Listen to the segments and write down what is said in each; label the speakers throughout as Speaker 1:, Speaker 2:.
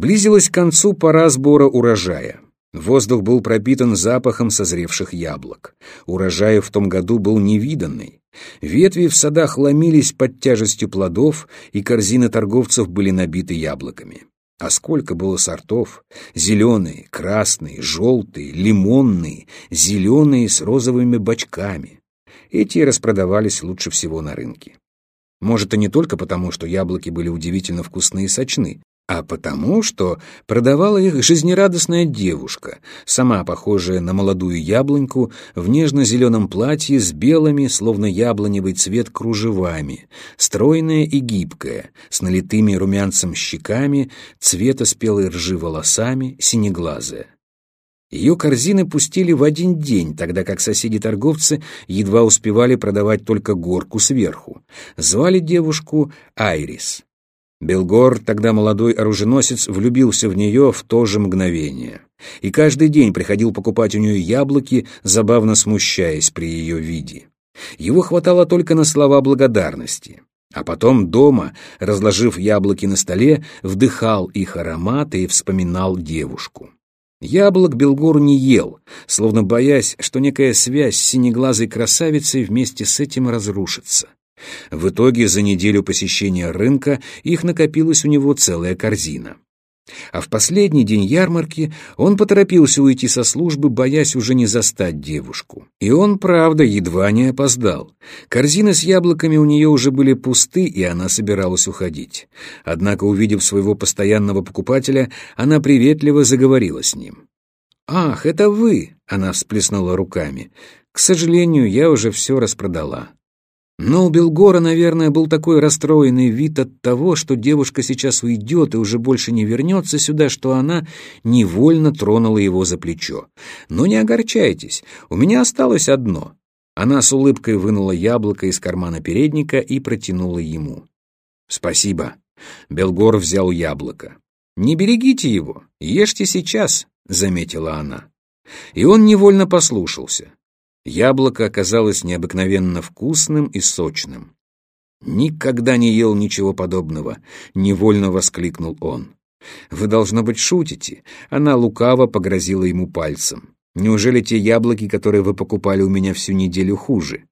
Speaker 1: Близилась к концу пора сбора урожая. Воздух был пропитан запахом созревших яблок. Урожай в том году был невиданный. Ветви в садах ломились под тяжестью плодов, и корзины торговцев были набиты яблоками. А сколько было сортов! Зеленые, красные, желтые, лимонные, зеленые с розовыми бочками. Эти распродавались лучше всего на рынке. Может, и не только потому, что яблоки были удивительно вкусные и сочны, а потому, что продавала их жизнерадостная девушка, сама похожая на молодую яблоньку, в нежно-зеленом платье с белыми, словно яблоневый цвет, кружевами, стройная и гибкая, с налитыми румянцем щеками, цвета спелой ржи волосами, синеглазая. Ее корзины пустили в один день, тогда как соседи-торговцы едва успевали продавать только горку сверху. Звали девушку Айрис. Белгор, тогда молодой оруженосец, влюбился в нее в то же мгновение. И каждый день приходил покупать у нее яблоки, забавно смущаясь при ее виде. Его хватало только на слова благодарности. А потом дома, разложив яблоки на столе, вдыхал их аромат и вспоминал девушку. Яблок Белгор не ел, словно боясь, что некая связь с синеглазой красавицей вместе с этим разрушится. В итоге за неделю посещения рынка их накопилась у него целая корзина. А в последний день ярмарки он поторопился уйти со службы, боясь уже не застать девушку. И он, правда, едва не опоздал. Корзины с яблоками у нее уже были пусты, и она собиралась уходить. Однако, увидев своего постоянного покупателя, она приветливо заговорила с ним. «Ах, это вы!» — она всплеснула руками. «К сожалению, я уже все распродала. Но у Белгора, наверное, был такой расстроенный вид от того, что девушка сейчас уйдет и уже больше не вернется сюда, что она невольно тронула его за плечо. «Но не огорчайтесь, у меня осталось одно». Она с улыбкой вынула яблоко из кармана передника и протянула ему. «Спасибо». Белгор взял яблоко. «Не берегите его, ешьте сейчас», — заметила она. И он невольно послушался. Яблоко оказалось необыкновенно вкусным и сочным. «Никогда не ел ничего подобного», — невольно воскликнул он. «Вы, должно быть, шутите». Она лукаво погрозила ему пальцем. «Неужели те яблоки, которые вы покупали у меня всю неделю, хуже?»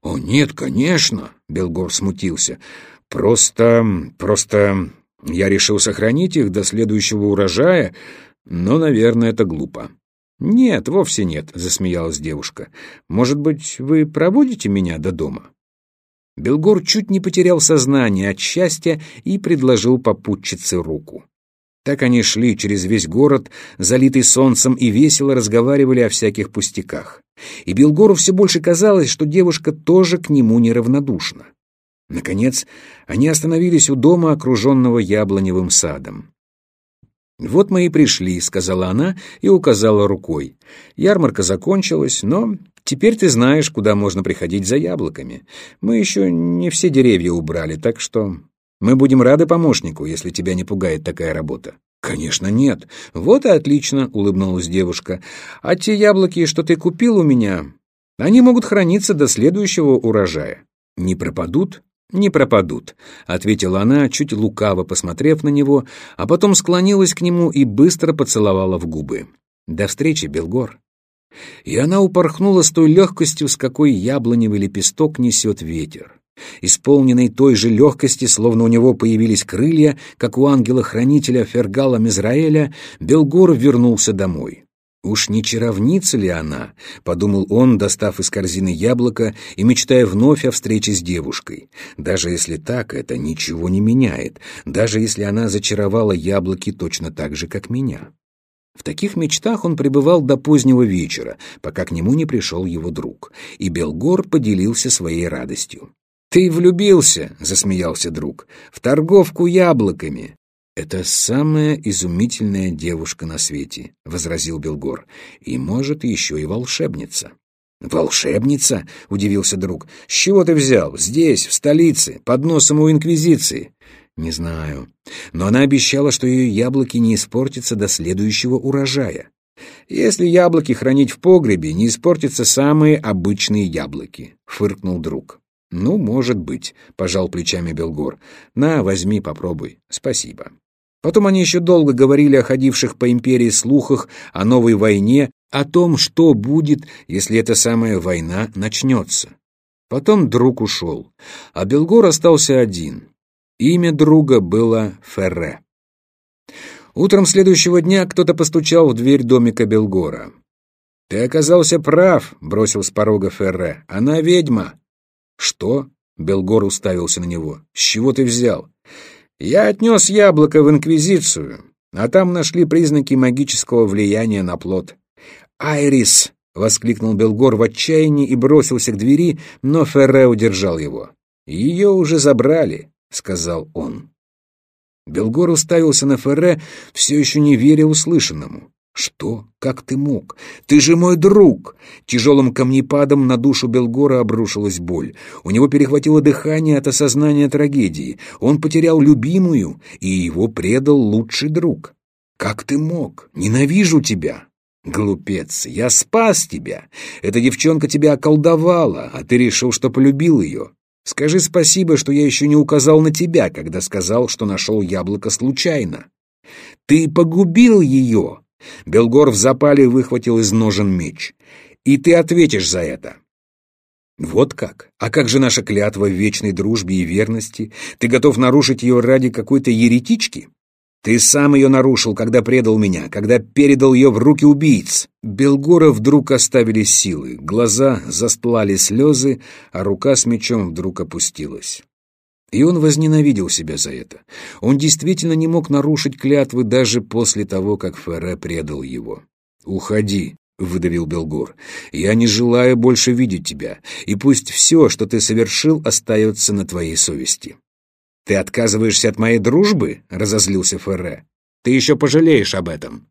Speaker 1: «О, нет, конечно», — Белгор смутился. «Просто... просто... я решил сохранить их до следующего урожая, но, наверное, это глупо». «Нет, вовсе нет», — засмеялась девушка. «Может быть, вы проводите меня до дома?» Белгор чуть не потерял сознание от счастья и предложил попутчице руку. Так они шли через весь город, залитый солнцем, и весело разговаривали о всяких пустяках. И Белгору все больше казалось, что девушка тоже к нему неравнодушна. Наконец, они остановились у дома, окруженного яблоневым садом. «Вот мы и пришли», — сказала она и указала рукой. «Ярмарка закончилась, но теперь ты знаешь, куда можно приходить за яблоками. Мы еще не все деревья убрали, так что мы будем рады помощнику, если тебя не пугает такая работа». «Конечно, нет. Вот и отлично», — улыбнулась девушка. «А те яблоки, что ты купил у меня, они могут храниться до следующего урожая. Не пропадут?» «Не пропадут», — ответила она, чуть лукаво посмотрев на него, а потом склонилась к нему и быстро поцеловала в губы. «До встречи, Белгор». И она упорхнула с той легкостью, с какой яблоневый лепесток несет ветер. Исполненный той же легкости, словно у него появились крылья, как у ангела-хранителя Фергала Мизраэля, Белгор вернулся домой. «Уж не чаровница ли она?» — подумал он, достав из корзины яблоко и мечтая вновь о встрече с девушкой. «Даже если так, это ничего не меняет, даже если она зачаровала яблоки точно так же, как меня». В таких мечтах он пребывал до позднего вечера, пока к нему не пришел его друг, и Белгор поделился своей радостью. «Ты влюбился», — засмеялся друг, — «в торговку яблоками. «Это самая изумительная девушка на свете», — возразил Белгор. «И, может, еще и волшебница». «Волшебница?» — удивился друг. «С чего ты взял? Здесь, в столице, под носом у Инквизиции». «Не знаю. Но она обещала, что ее яблоки не испортятся до следующего урожая. Если яблоки хранить в погребе, не испортятся самые обычные яблоки», — фыркнул друг. «Ну, может быть», — пожал плечами Белгор. «На, возьми, попробуй. Спасибо». Потом они еще долго говорили о ходивших по империи слухах о новой войне, о том, что будет, если эта самая война начнется. Потом друг ушел, а Белгор остался один. Имя друга было Ферре. Утром следующего дня кто-то постучал в дверь домика Белгора. «Ты оказался прав», — бросил с порога Ферре. «Она ведьма». «Что?» — Белгор уставился на него. «С чего ты взял?» «Я отнес яблоко в Инквизицию, а там нашли признаки магического влияния на плод». «Айрис!» — воскликнул Белгор в отчаянии и бросился к двери, но Ферре удержал его. «Ее уже забрали», — сказал он. Белгор уставился на Ферре, все еще не веря услышанному. «Что? Как ты мог? Ты же мой друг!» Тяжелым камнепадом на душу Белгора обрушилась боль. У него перехватило дыхание от осознания трагедии. Он потерял любимую, и его предал лучший друг. «Как ты мог? Ненавижу тебя!» «Глупец, я спас тебя! Эта девчонка тебя околдовала, а ты решил, что полюбил ее. Скажи спасибо, что я еще не указал на тебя, когда сказал, что нашел яблоко случайно. Ты погубил ее!» Белгор в запале выхватил из ножен меч. «И ты ответишь за это!» «Вот как? А как же наша клятва в вечной дружбе и верности? Ты готов нарушить ее ради какой-то еретички?» Ты сам ее нарушил, когда предал меня, когда передал ее в руки убийц. Белгора вдруг оставили силы, глаза застлали слезы, а рука с мечом вдруг опустилась. И он возненавидел себя за это. Он действительно не мог нарушить клятвы даже после того, как Ферре предал его. «Уходи», — выдавил Белгор. «Я не желаю больше видеть тебя, и пусть все, что ты совершил, остается на твоей совести». «Ты отказываешься от моей дружбы?» — разозлился Ферре. «Ты еще пожалеешь об этом».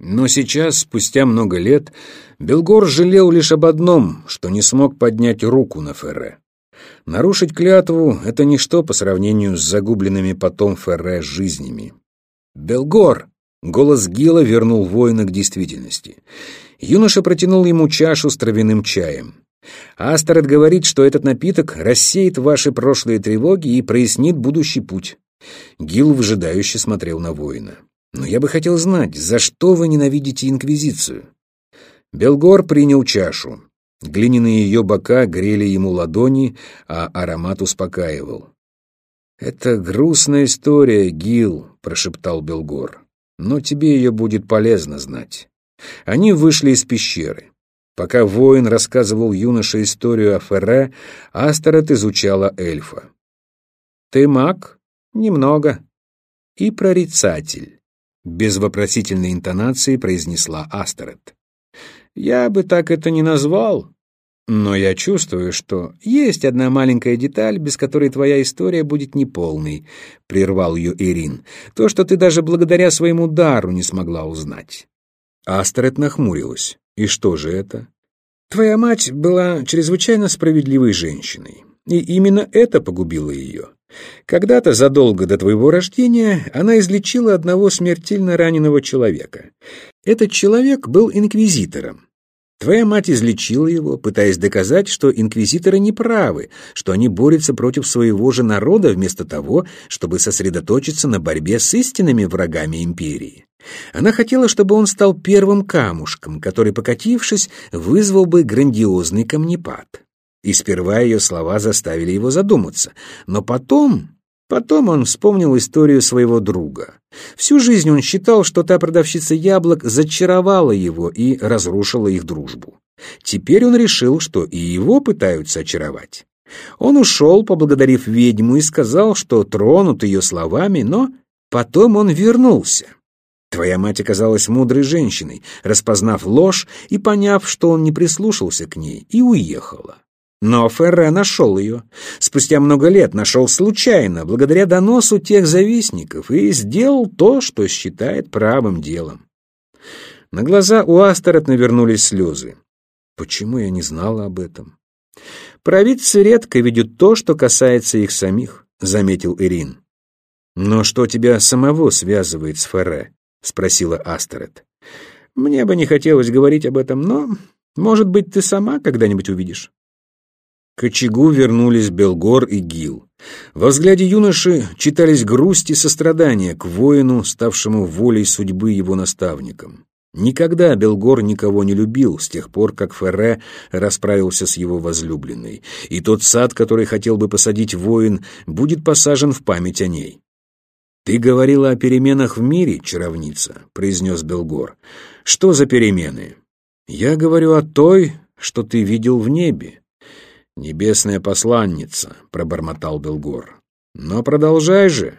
Speaker 1: Но сейчас, спустя много лет, Белгор жалел лишь об одном, что не смог поднять руку на Ферре. Нарушить клятву — это ничто по сравнению с загубленными потом Ферре жизнями. «Белгор!» — голос Гила вернул воина к действительности. Юноша протянул ему чашу с травяным чаем. Астерет говорит, что этот напиток рассеет ваши прошлые тревоги и прояснит будущий путь. Гил выжидающе смотрел на воина. «Но я бы хотел знать, за что вы ненавидите Инквизицию?» Белгор принял чашу. Глиняные ее бока грели ему ладони, а аромат успокаивал. «Это грустная история, Гил», — прошептал Белгор. «Но тебе ее будет полезно знать». Они вышли из пещеры. Пока воин рассказывал юноше историю о Ферре, Астерет изучала эльфа. «Ты маг? Немного. И прорицатель», — без вопросительной интонации произнесла Астерет. «Я бы так это не назвал, но я чувствую, что есть одна маленькая деталь, без которой твоя история будет неполной», — прервал ее Ирин. «То, что ты даже благодаря своему дару не смогла узнать». Астерет нахмурилась. И что же это? Твоя мать была чрезвычайно справедливой женщиной, и именно это погубило ее. Когда-то, задолго до твоего рождения, она излечила одного смертельно раненого человека. Этот человек был инквизитором. Твоя мать излечила его, пытаясь доказать, что инквизиторы не правы, что они борются против своего же народа вместо того, чтобы сосредоточиться на борьбе с истинными врагами империи. Она хотела, чтобы он стал первым камушком, который, покатившись, вызвал бы грандиозный камнепад. И сперва ее слова заставили его задуматься. Но потом... Потом он вспомнил историю своего друга. Всю жизнь он считал, что та продавщица яблок зачаровала его и разрушила их дружбу. Теперь он решил, что и его пытаются очаровать. Он ушел, поблагодарив ведьму, и сказал, что тронут ее словами, но потом он вернулся. Твоя мать оказалась мудрой женщиной, распознав ложь и поняв, что он не прислушался к ней, и уехала. Но Ферре нашел ее. Спустя много лет нашел случайно, благодаря доносу тех завистников, и сделал то, что считает правым делом. На глаза у Астерет навернулись слезы. Почему я не знала об этом? Провидцы редко видят то, что касается их самих, заметил Ирин. Но что тебя самого связывает с Ферре? — спросила Астерет. «Мне бы не хотелось говорить об этом, но, может быть, ты сама когда-нибудь увидишь». К очагу вернулись Белгор и Гил. Во взгляде юноши читались грусть и сострадание к воину, ставшему волей судьбы его наставником. Никогда Белгор никого не любил с тех пор, как Ферре расправился с его возлюбленной, и тот сад, который хотел бы посадить воин, будет посажен в память о ней. «Ты говорила о переменах в мире, чаровница», — произнес Белгор. «Что за перемены?» «Я говорю о той, что ты видел в небе». «Небесная посланница», — пробормотал Белгор. «Но продолжай же.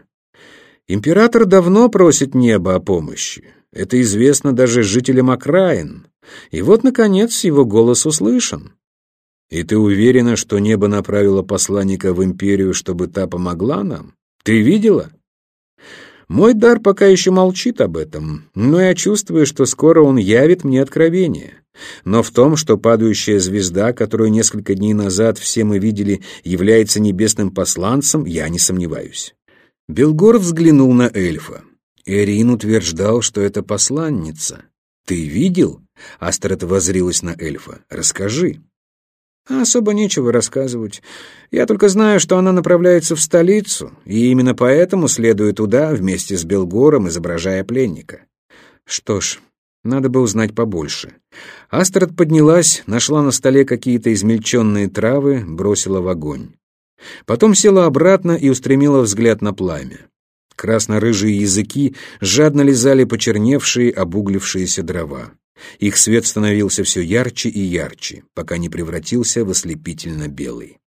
Speaker 1: Император давно просит небо о помощи. Это известно даже жителям окраин. И вот, наконец, его голос услышан. И ты уверена, что небо направило посланника в империю, чтобы та помогла нам? Ты видела? Мой дар пока еще молчит об этом, но я чувствую, что скоро он явит мне откровение. Но в том, что падающая звезда, которую несколько дней назад все мы видели, является небесным посланцем, я не сомневаюсь. Белгор взглянул на эльфа. Эрин утверждал, что это посланница. Ты видел? Астрид возрилась на эльфа. Расскажи. особо нечего рассказывать. Я только знаю, что она направляется в столицу, и именно поэтому следует туда вместе с Белгором, изображая пленника. Что ж, надо бы узнать побольше. Астрид поднялась, нашла на столе какие-то измельченные травы, бросила в огонь. Потом села обратно и устремила взгляд на пламя. Красно-рыжие языки жадно лизали почерневшие, обуглившиеся дрова. Их свет становился все ярче и ярче, пока не превратился в ослепительно белый.